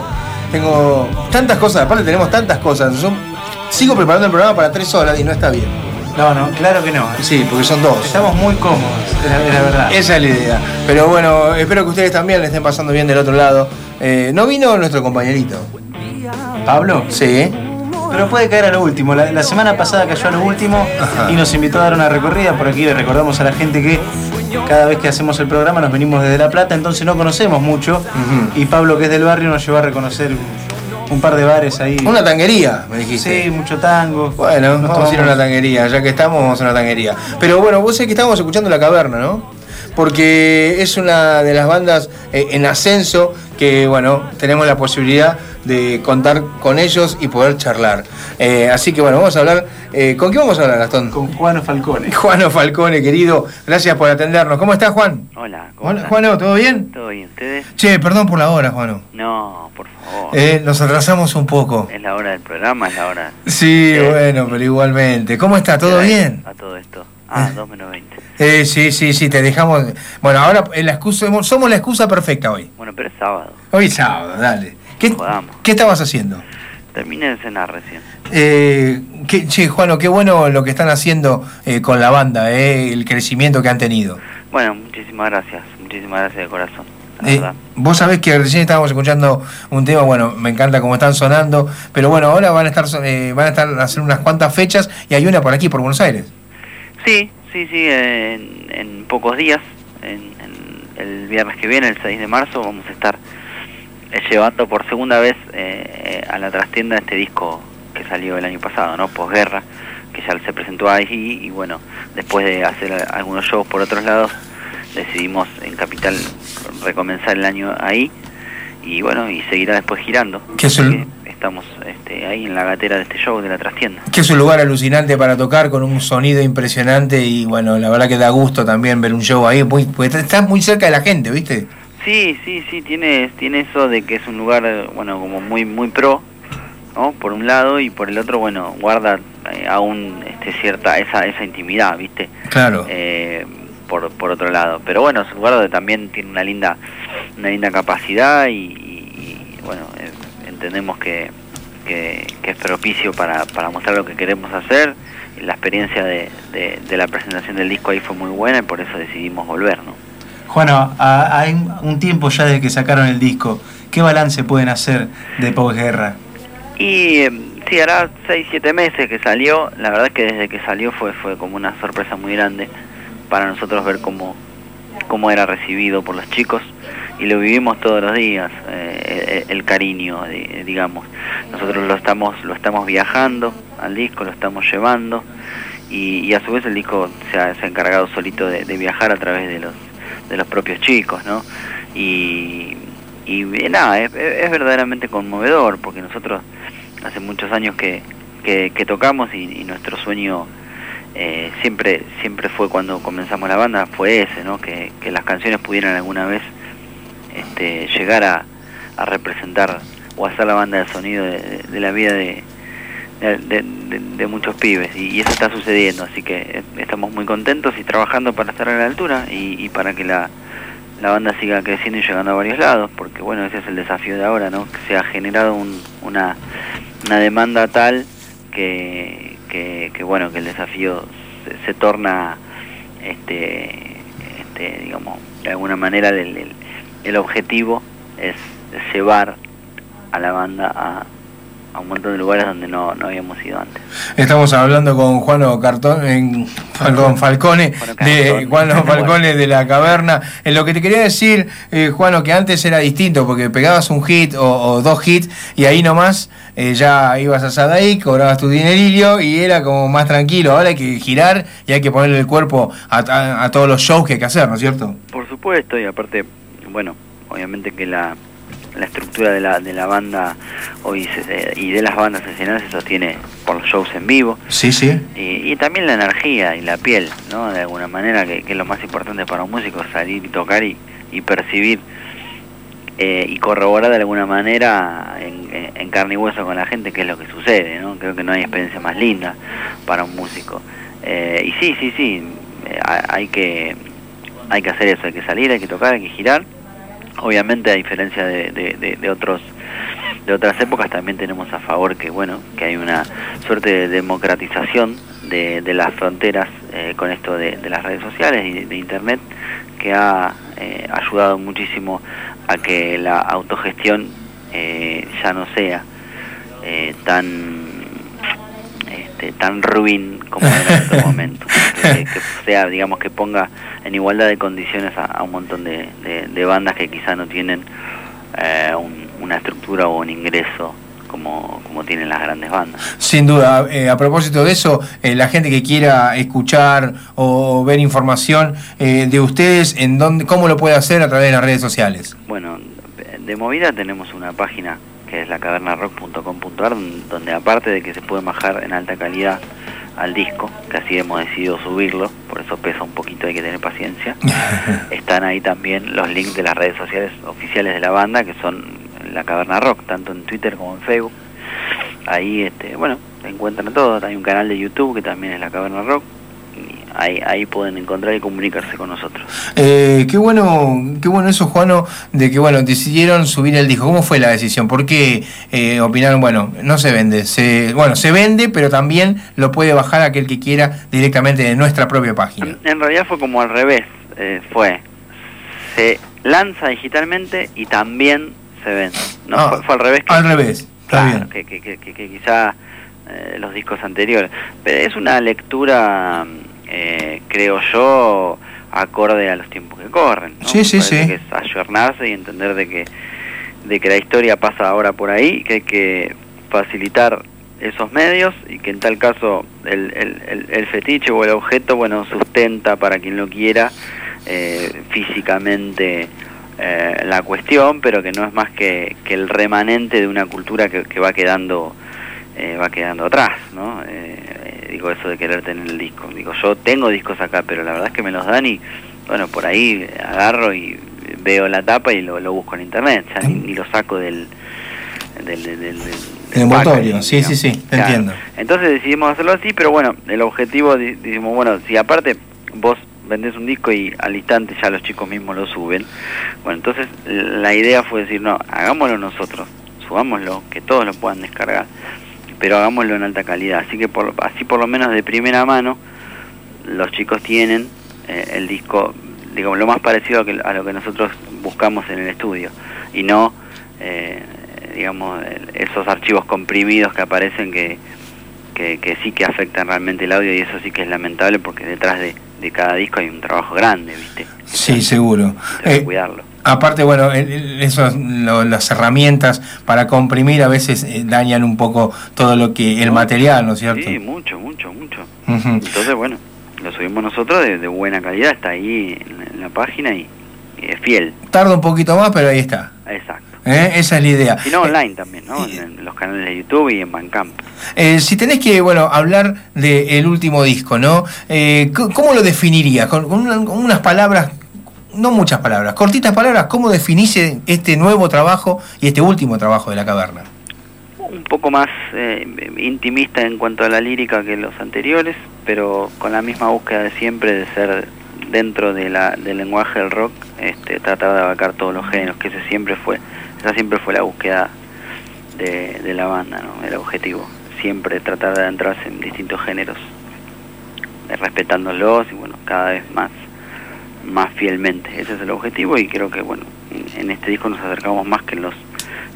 Tengo tantas cosas, aparte tenemos tantas cosas. Yo sigo preparando el programa para tres horas y no está bien. No, no, claro que no. Sí, porque son dos. Estamos muy cómodos, la, la verdad. Esa es la idea. Pero bueno, espero que ustedes también le estén pasando bien del otro lado. Eh, no vino nuestro compañerito. ¿Pablo? Sí. Pero puede caer a lo último. La, la semana pasada cayó a lo último Ajá. y nos invitó a dar una recorrida. Por aquí le recordamos a la gente que cada vez que hacemos el programa nos venimos desde La Plata, entonces no conocemos mucho. Y Pablo, que es del barrio, nos llevó a reconocer un, par de bares ahí. Una tanguería, me dijiste. Sí, mucho tango. Bueno, Nos vamos a ir a una tanguería, ya que estamos, vamos a una tanguería. Pero bueno, vos sabés que estábamos escuchando La Caverna, ¿no? Porque es una de las bandas eh, en ascenso que, bueno, tenemos la posibilidad de contar con ellos y poder charlar. Eh, así que bueno, vamos a hablar. Eh, ¿Con quién vamos a hablar, Gastón? Con Juano Falcone. Juano Falcone, querido. Gracias por atendernos. ¿Cómo estás, Juan? Hola, ¿cómo Hola? Juano, ¿todo bien? ¿Todo bien? ¿Ustedes? Che, perdón por la hora, Juano. No, por favor. Eh, nos atrasamos un poco. Es la hora del programa, es la hora. Sí, bueno, pero igualmente. ¿Cómo está? ¿Todo ¿Qué hora bien? A todo esto. Ah, 2 menos 20. Eh, sí, sí, sí, te dejamos. Bueno, ahora eh, la excusa, somos la excusa perfecta hoy. Bueno, pero es sábado. Hoy es sábado, dale. ¿Qué, Jodamos. ¿qué estabas haciendo? Terminé de cenar recién. Eh, qué- che, Juano, qué bueno lo que están haciendo eh, con la banda, eh, el crecimiento que han tenido. Bueno, muchísimas gracias. Muchísimas gracias de corazón. La Eh, vos sabés que recién estábamos escuchando un tema, bueno, me encanta cómo están sonando, pero bueno, ahora van a estar eh, van a estar hacer unas cuantas fechas y hay una por aquí, por Buenos Aires. Sí, sí, sí. En, en pocos días, en, en el viernes que viene, el 6 de marzo, vamos a estar llevando por segunda vez eh, a la trastienda este disco que salió el año pasado, ¿no? Posguerra, que ya se presentó ahí y bueno, después de hacer algunos shows por otros lados, decidimos en Capital recomenzar el año ahí y bueno, y seguirá después girando. Que es el- Estamos este, ahí en la gatera de este show de la trastienda. Que es un lugar alucinante para tocar con un sonido impresionante y bueno, la verdad que da gusto también ver un show ahí, muy, porque estás muy cerca de la gente, ¿viste? Sí, sí, sí, tiene, tiene eso de que es un lugar, bueno, como muy muy pro, ¿no? Por un lado y por el otro, bueno, guarda eh, aún este, cierta esa esa intimidad, ¿viste? Claro. Eh, por, por otro lado. Pero bueno, es un lugar donde también tiene una linda una linda capacidad y, y- y, bueno, eh, entendemos que, que, que es propicio para, para mostrar lo que queremos hacer. La experiencia de, de, de la presentación del disco ahí fue muy buena y por eso decidimos volver, ¿no? Juano, a- hay un tiempo ya desde que sacaron el disco. ¿Qué balance pueden hacer de posguerra? Y eh, sí, hará 6, 7 meses que salió. La verdad es que desde que salió fue, fue como una sorpresa muy grande para nosotros ver cómo, cómo era recibido por los chicos. Y lo vivimos todos los días, eh, el, el cariño, di- digamos. Nosotros lo estamos, lo estamos viajando al disco, lo estamos llevando. Y, y a su vez el disco se ha, se ha encargado solito de, de viajar a través de los, de los propios chicos, ¿no? Y, y eh, nada, es, verdaderamente conmovedor porque nosotros hace muchos años que, que, que tocamos y, nuestro sueño eh, siempre siempre fue cuando comenzamos la banda fue ese, ¿no? Que, las canciones pudieran alguna vez este, llegar a, a representar o a ser la banda de sonido de la vida de, de, de- muchos pibes y, eso está sucediendo, así que eh, estamos muy contentos y trabajando para estar a la altura y, y para que la, la banda siga creciendo y llegando a varios lados, porque bueno, ese es el desafío de ahora, ¿no? Que se ha generado un- una, una demanda tal que, que, que, bueno, que el desafío se, se torna, este, este, digamos, de alguna manera el, el- el objetivo es llevar a la banda a, a un montón de lugares donde no, no habíamos ido antes. Estamos hablando con Juano Cartón, en, Falcone, de Juano Falcone de la caverna. En lo que te quería decir, eh, Juano, que antes era distinto, porque pegabas un hit o, o dos hits y ahí nomás eh, ya ibas a Sadaí, cobrabas tu dinerillo y era como más tranquilo. Ahora hay que girar y hay que ponerle el cuerpo a, a- a todos los shows que hay que hacer, ¿no es cierto? Por supuesto, y aparte, bueno, obviamente que la, la estructura de la, de la banda hoy se- y de las bandas escenarias se sostiene por los shows en vivo Sí, sí. y, y también la energía y la piel, ¿no? De alguna manera, que, que es lo más importante para un músico, salir y tocar y, y percibir eh, y corroborar de alguna manera en, en- en carne y hueso con la gente qué es lo que sucede, ¿no? Creo que no hay experiencia más linda para un músico. Eh, y sí, sí, sí, eh, ha- hay que hay que hacer eso, hay que salir, hay que tocar, hay que girar. Obviamente, a diferencia de, de- otros de otras épocas, también tenemos a favor que bueno que hay una suerte de democratización de, las fronteras eh, con esto de, las redes sociales y de, de internet que ha eh, ayudado muchísimo a que la autogestión eh, ya no sea eh, tan este, tan ruin como era en otro momento. Que, que sea digamos que ponga en igualdad de condiciones a, a un montón de, de- de bandas que quizá no tienen eh, un- una estructura o un ingreso como, como tienen las grandes bandas. Sin duda, eh, a propósito de eso, eh, la gente que quiera escuchar o ver información eh, de ustedes, en dónde, ¿cómo lo puede hacer a través de las redes sociales? Bueno, de movida tenemos una página que es la cavernarrock.com.ar donde aparte de que se puede bajar en alta calidad al disco, que así hemos decidido subirlo, por eso pesa un poquito, hay que tener paciencia. Están ahí también los links de las redes sociales oficiales de la banda, que son la Caverna Rock, tanto en Twitter como en Facebook. Ahí, este, bueno, encuentran todo. Hay un canal de YouTube que también es la Caverna Rock. Ahí, ahí pueden encontrar y comunicarse con nosotros. Eh, qué bueno, qué bueno eso, Juano, de que bueno, decidieron subir el disco. ¿Cómo fue la decisión? ¿Por qué eh, opinaron, bueno, no se vende? Se, bueno, se vende, pero también lo puede bajar aquel que quiera directamente de nuestra propia página. En realidad fue como al revés. eh, fue, se lanza digitalmente y también se vende. No, Ah, fue, fue al revés. que- Al revés, está Claro, bien. que, que, que, que- que quizá eh, los discos anteriores. Pero es una lectura, eh, creo yo, acorde a los tiempos que corren. ¿no? Sí, sí, sí. Que es ayornarse y entender de que, de que la historia pasa ahora por ahí, que hay que facilitar esos medios y que en tal caso el, el, el, el fetiche o el objeto, bueno, sustenta para quien lo quiera eh, físicamente eh, la cuestión, pero que no es más que, que el remanente de una cultura que, que va quedando eh, va quedando atrás, ¿no? Eh, digo eso de querer tener el disco. Digo, yo tengo discos acá, pero la verdad es que me los dan y, bueno, por ahí agarro y veo la tapa y lo, lo busco en internet, ni, ni lo saco del... del, del, del- El envoltorio, sí, sí, sí, te Claro. entiendo. Entonces decidimos hacerlo así, pero bueno, el objetivo, di- dijimos, bueno, si aparte vos vendés un disco y al instante ya los chicos mismos lo suben, bueno, entonces la idea fue decir, no, hagámoslo nosotros, subámoslo, que todos lo puedan descargar, pero hagámoslo en alta calidad, así que por, así por lo menos de primera mano los chicos tienen eh, el disco, digamos, lo más parecido a, que- a lo que nosotros buscamos en el estudio, y no, eh, digamos, esos archivos comprimidos que aparecen que, que, que sí que afectan realmente el audio y eso sí que es lamentable porque detrás de, de cada disco hay un trabajo grande, ¿viste? Sí, seguro. Hay que Eh, cuidarlo. Aparte, bueno, esos, lo- las herramientas para comprimir a veces eh, dañan un poco todo lo que el material, ¿no es cierto? Sí, mucho, mucho, mucho. Entonces, bueno, lo subimos nosotros de, de buena calidad, está ahí en la, en la página y, y es fiel. Tarda un poquito más, pero ahí está. Exacto. ¿eh? Esa es la idea. Y no online también, ¿no? En, en los canales de YouTube y en Bandcamp. Eh, si tenés que, bueno, hablar del último disco, ¿no? Eh, ¿Cómo lo definirías? Con, con una- con unas palabras, no muchas palabras, cortitas palabras, ¿cómo definís este nuevo trabajo y este último trabajo de la caverna? un poco más eh, intimista en cuanto a la lírica que los anteriores, pero con la misma búsqueda de siempre de ser dentro de la, del lenguaje del rock, este, tratar de abarcar todos los géneros, que ese siempre fue, esa siempre fue la búsqueda de, de la banda, ¿no? el objetivo, siempre tratar de adentrarse en distintos géneros, eh, respetándolos y bueno, cada vez más más fielmente, ese es el objetivo y creo que bueno, en, este disco nos acercamos más que en los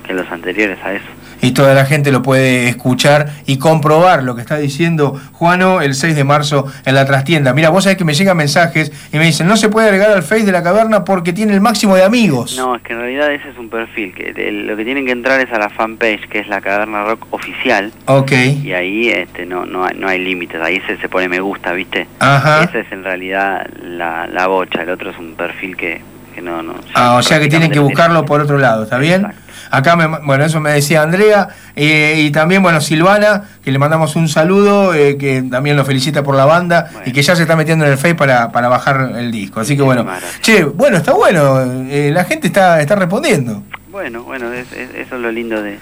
que en los anteriores a eso. Y toda la gente lo puede escuchar y comprobar lo que está diciendo Juano el 6 de marzo en la trastienda. Mira, vos sabés que me llegan mensajes y me dicen, no se puede agregar al Face de la caverna porque tiene el máximo de amigos. No, es que en realidad ese es un perfil, que lo que tienen que entrar es a la fanpage, que es la Caverna Rock Oficial, Ok. y ahí este no no hay, no hay límites, ahí se, se pone me gusta, ¿viste? Ajá. Esa es en realidad la, la bocha, el otro es un perfil que, que no... no Ah, o sea que tienen que buscarlo por otro lado, ¿está bien? Acá, me, bueno, eso me decía Andrea, eh, y también, bueno, Silvana, que le mandamos un saludo, eh, que también lo felicita por la banda, y que ya se está metiendo en el Face para, para bajar el disco. Así que bueno, che, bueno, está bueno, eh, la gente está, está respondiendo. Bueno, bueno, es- es- eso es lo lindo de,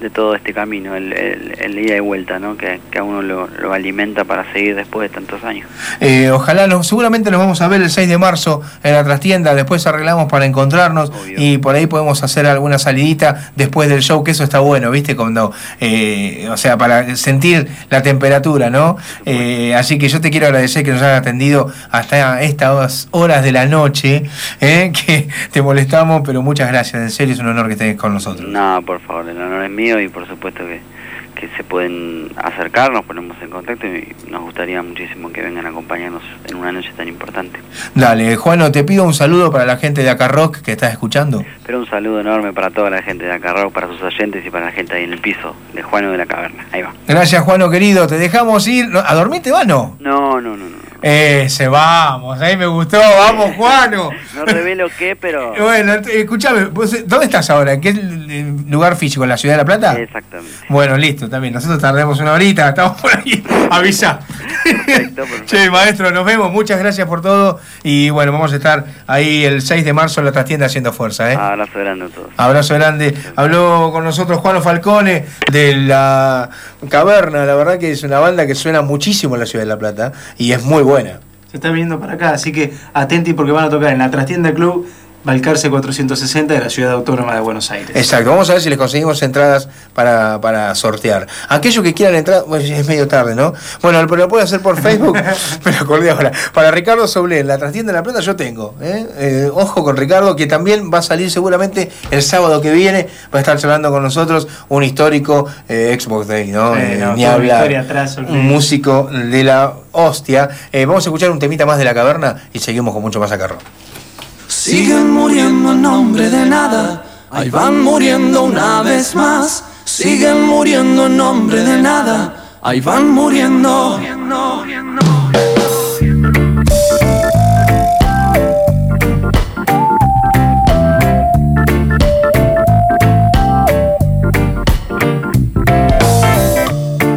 de todo este camino, el, el, el ida y vuelta, ¿no? Que, que a uno lo, lo alimenta para seguir después de tantos años. Eh, ojalá, seguramente nos vamos a ver el 6 de marzo en la trastienda, después arreglamos para encontrarnos y por ahí podemos hacer alguna salidita después del show, que eso está bueno, ¿viste? Cuando, eh, o sea, para sentir la temperatura, ¿no? Eh, así que yo te quiero agradecer que nos hayas atendido hasta estas horas de la noche, ¿eh? que te molestamos, pero muchas gracias, en serio es un honor que estés con nosotros. No, por favor, el honor es mío y por supuesto que, que se pueden acercar, nos ponemos en contacto y nos gustaría muchísimo que vengan a acompañarnos en una noche tan importante. Dale, Juano, te pido un saludo para la gente de Acá Rock que estás escuchando. Pero un saludo enorme para toda la gente de Acarrao, para sus oyentes y para la gente ahí en el piso de Juano de la Caverna. Ahí va. Gracias, Juano, querido. Te dejamos ir. ¿A dormir te vas, no? No, no, no, no. Ese, vamos, ahí me gustó, vamos, Juano. No revelo qué, pero... Bueno, vos, ¿dónde estás ahora? ¿En qué eh, lugar físico? ¿En la ciudad de La Plata? Exactamente. Bueno, listo, también. Nosotros tardemos una horita, estamos por ahí. Avisa. Che, maestro, nos vemos. Muchas gracias por todo. Y bueno, vamos a estar ahí el 6 de marzo en la trastienda haciendo fuerza, ¿eh? Abrazo grande a todos. Abrazo grande. Habló con nosotros Juan Falcone de la Caverna. La verdad que es una banda que suena muchísimo en la ciudad de La Plata y es muy buena. Se está viniendo para acá, así que atenti porque van a tocar en la trastienda Club Balcarce 460 de la Ciudad Autónoma de Buenos Aires. Exacto, vamos a ver si les conseguimos entradas para, para sortear. Aquellos que quieran entrar, bueno, es medio tarde, ¿no? Bueno, pero lo puede hacer por Facebook, pero acordé ahora. Para Ricardo Soblé, la trastienda de la plata yo tengo. ¿eh? Eh, ojo con Ricardo, que también va a salir seguramente el sábado que viene, va a estar charlando con nosotros un histórico eh, Xbox Day, ¿no? Eh, no, Ni hablar. atrás, un músico de la hostia. Vamos a escuchar un temita más de la caverna y seguimos con mucho más acá. Siguen muriendo en nombre de nada, ahí van muriendo una vez más. Siguen muriendo en nombre de nada, ahí van muriendo.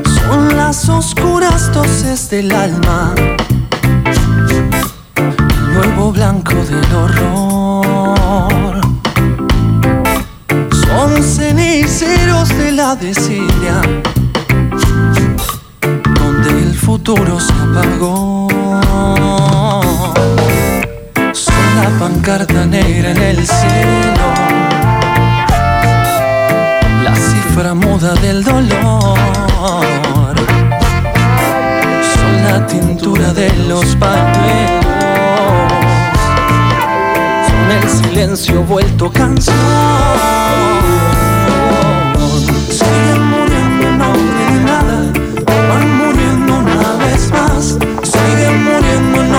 Son las oscuras dosis del alma, nuevo blanco del horror. Son ceniceros de la desidia, donde el futuro se apagó. Son la pancarta negra en el cielo, la cifra muda del dolor. Son la tintura de los pañuelos, el silencio vuelto canción. Siguen muriendo en nombre de nada, van muriendo una vez más. Siguen muriendo en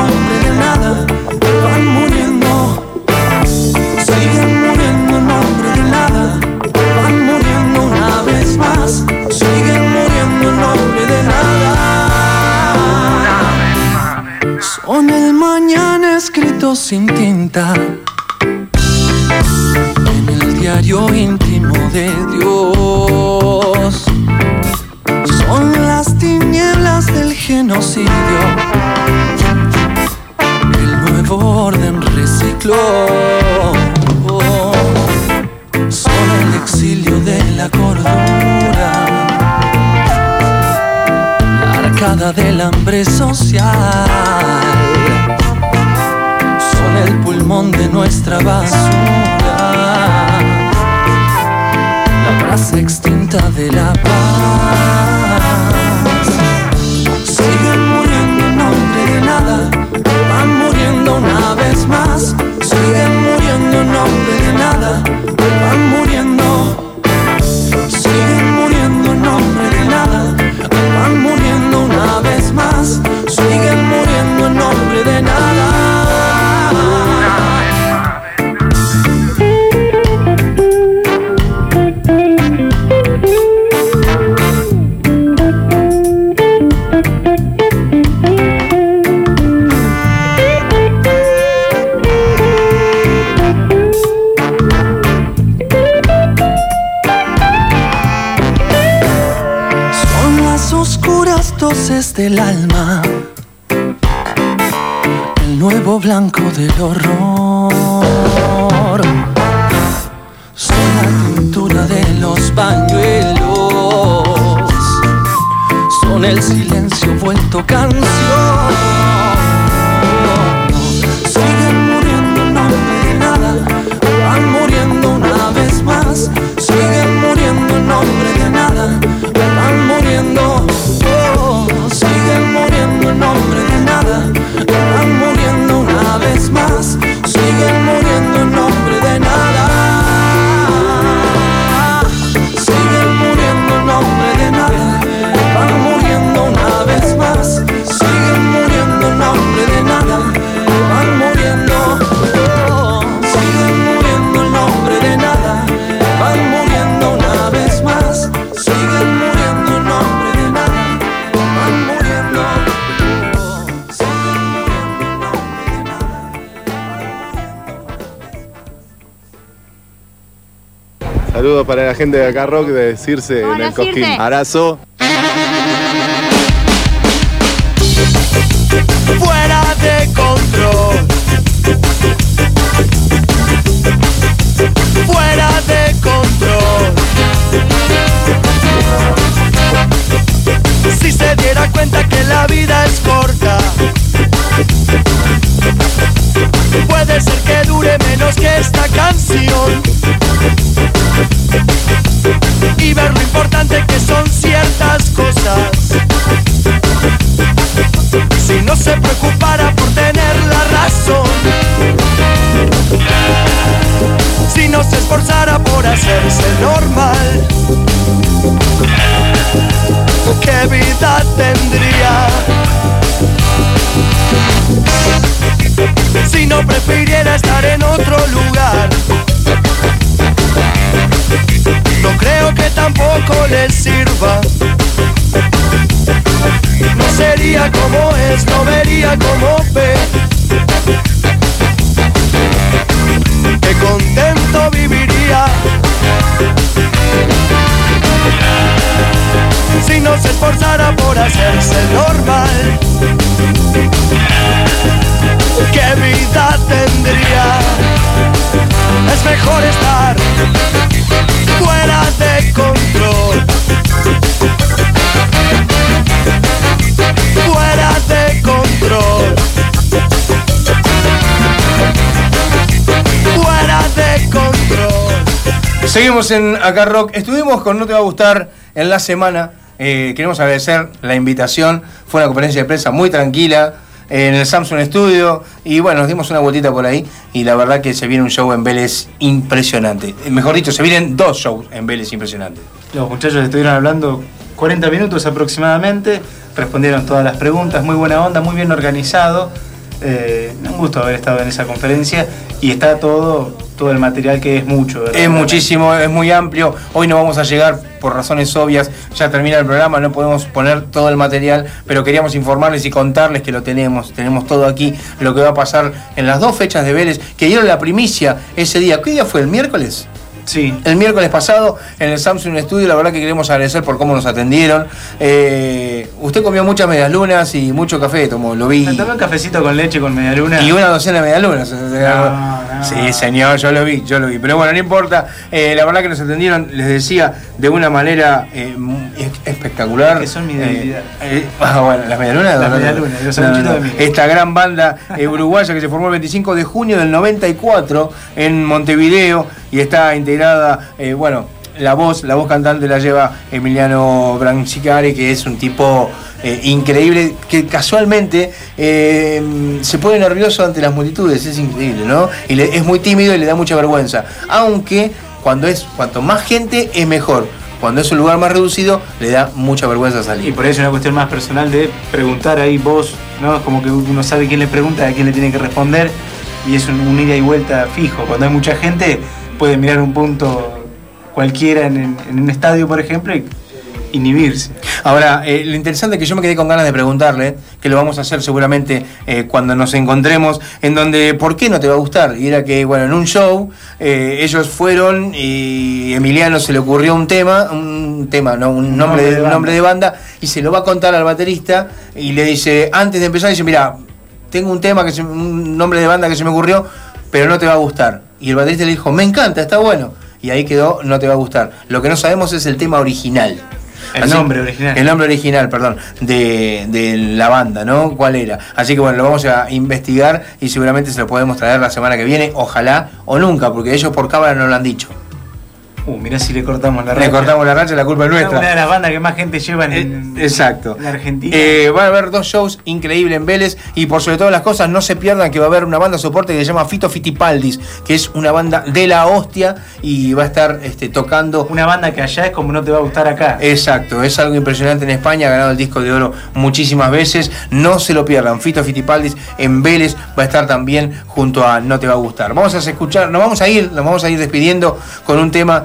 íntimo de Dios. Son las tinieblas del genocidio. El nuevo orden recicló. Son el exilio de la cordura. La arcada del hambre social alma, el nuevo blanco del horror. Gente de acá Rock de Circe en el Cosquín. Abrazo. fuera de control. Fuera de control. Si se diera cuenta que la vida es corta, puede ser que dure menos que esta canción. Y ver lo importante que son ciertas cosas. Si no se preocupara por tener la razón Si no se esforzara por hacerse normal ¿Qué vida tendría? Si no prefiriera estar en otro lugar No creo que tampoco le sirva no sería como es, no vería como ve. Que contento viviría si no se esforzara por hacerse normal. ¿Qué vida tendría? Es mejor estar fuera de control. fuera de control. Fuera de control. Seguimos en Acá Rock. Estuvimos con No Te Va a Gustar en la semana. Eh, queremos agradecer la invitación. Fue una conferencia de prensa muy tranquila en el Samsung Studio. Y bueno, nos dimos una vueltita por ahí. Y la verdad que se viene un show en Vélez impresionante. Eh, Mejor dicho, se vienen dos shows en Vélez impresionantes. Los muchachos estuvieron hablando 40 minutos aproximadamente, respondieron todas las preguntas, muy buena onda, muy bien organizado. Eh, un gusto haber estado en esa conferencia y está todo, todo el material que es mucho. Es muchísimo, es muy amplio. Hoy no vamos a llegar por razones obvias. Ya termina el programa, no podemos poner todo el material, pero queríamos informarles y contarles que lo tenemos. Tenemos todo aquí, lo que va a pasar en las dos fechas de Vélez, que dieron la primicia ese día. ¿Qué día fue? ¿El miércoles? Sí. El miércoles pasado en el Samsung Studio, la verdad que queremos agradecer por cómo nos atendieron. Eh, usted comió muchas medialunas y mucho café, tomó, lo vi. Me tomé un cafecito con leche con medialuna. Y una docena de medialunas. Sí, señor, yo lo vi, yo lo vi. Pero bueno, no importa. Eh, la verdad que nos atendieron, les decía, de una manera eh, es- espectacular. Que son mi ah, bueno, las medialunas. Las medialunas, los no, de mí. Esta gran banda uruguaya que se formó el 25 de junio del 94 en Montevideo y está integrada, eh, bueno, la voz, la voz cantante la lleva Emiliano Brancicari, que es un tipo eh, increíble, que casualmente eh, se pone nervioso ante las multitudes, es increíble, ¿no? Y le- es muy tímido y le da mucha vergüenza. Aunque cuando es, cuanto más gente es mejor. Cuando es un lugar más reducido, le da mucha vergüenza salir. Y por ahí es una cuestión más personal de preguntar ahí vos, ¿no? Es como que uno sabe quién le pregunta, a quién le tiene que responder, y es un ida y vuelta fijo. Cuando hay mucha gente, puede mirar un punto cualquiera en, en- en un estadio, por ejemplo, y inhibirse. Ahora, eh, lo interesante es que yo me quedé con ganas de preguntarle, que lo vamos a hacer seguramente eh, cuando nos encontremos, en donde, ¿por qué no te va a gustar? Y era que, bueno, en un show, eh, ellos fueron y Emiliano se le ocurrió un tema, un tema, no, un nombre, de, un nombre de banda, y se lo va a contar al baterista y le dice, antes de empezar, dice, mira, tengo un tema, que se- un nombre de banda que se me ocurrió, pero no te va a gustar. Y el baterista le dijo, me encanta, está bueno. y ahí quedó No te va a gustar. Lo que no sabemos es el tema original. El nombre original. El nombre original, perdón, de, de la banda, ¿no? ¿Cuál era? Así que bueno, lo vamos a investigar y seguramente se lo podemos traer la semana que viene, ojalá o nunca, porque ellos por cámara no lo han dicho. Uh, mirá si le cortamos la Le racha. cortamos la racha, la culpa es nuestra. Una de las bandas que más gente lleva en, Exacto. en Argentina. Eh, va a haber dos shows increíbles en Vélez y por sobre todas las cosas no se pierdan que va a haber una banda soporte que se llama Fito Fitipaldis, que es una banda de la hostia y va a estar este, tocando. Una banda que allá es como no te va a gustar acá. Exacto, es algo impresionante en España, ha ganado el disco de oro muchísimas veces, no se lo pierdan. Fito Fitipaldis en Vélez va a estar también junto a No te va a gustar. Vamos a escuchar, nos vamos a ir, nos vamos a ir despidiendo con un tema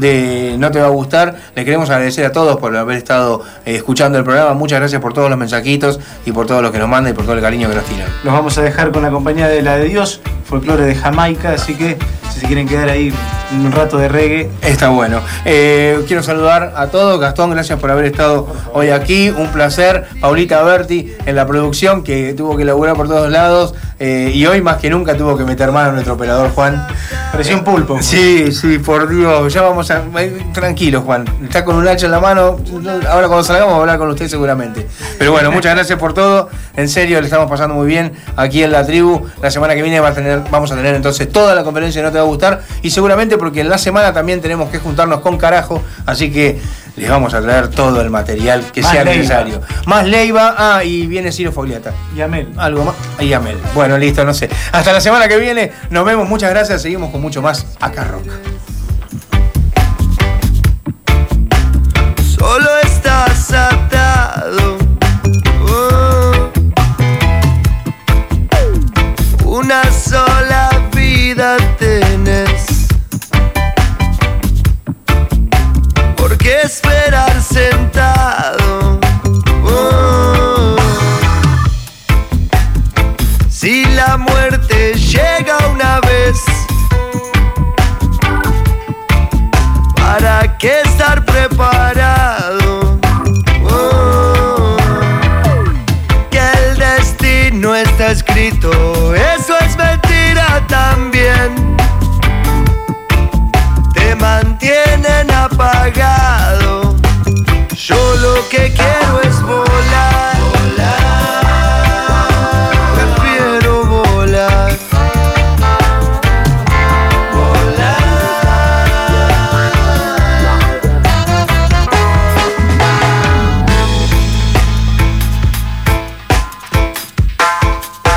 de No te va a gustar. Le queremos agradecer a todos por haber estado eh, escuchando el programa. Muchas gracias por todos los mensajitos y por todo lo que nos mandan y por todo el cariño que nos tiran. Los vamos a dejar con la compañía de la de Dios, folclore de Jamaica, así que si se quieren quedar ahí un rato de reggae. Está bueno. Eh, quiero saludar a todos. Gastón, gracias por haber estado hoy aquí. Un placer. Paulita Berti en la producción, que tuvo que laburar por todos lados. eh, y hoy más que nunca tuvo que meter mano nuestro operador Juan. Pareció un pulpo. Sí, sí, por Dios. Ya vamos eh, Tranquilo, Juan. Está con un hacha en la mano. Ahora cuando salgamos a hablar con usted seguramente. Pero bueno, muchas gracias por todo. En serio, le estamos pasando muy bien aquí en la tribu. La semana que viene va a tener, vamos a tener entonces toda la conferencia No Te Va a Gustar. Y seguramente porque en la semana también tenemos que juntarnos con carajo. Así que les vamos a traer todo el material que Más sea Leiva. necesario. Más Leiva. Ah, y viene Ciro Fogliata. Y Amel. Algo más. Y Amel. Bueno, listo, no sé. Hasta la semana que viene. Nos vemos. Muchas gracias. Seguimos con mucho más acá Rock. Oh. Una sola vida tienes. ¿Por qué esperar sentado? Oh. Si la muerte llega una vez. ¿Para qué estar preparado? Escrito, eso es mentira también. Te mantienen apagado. Yo lo que quiero es volar.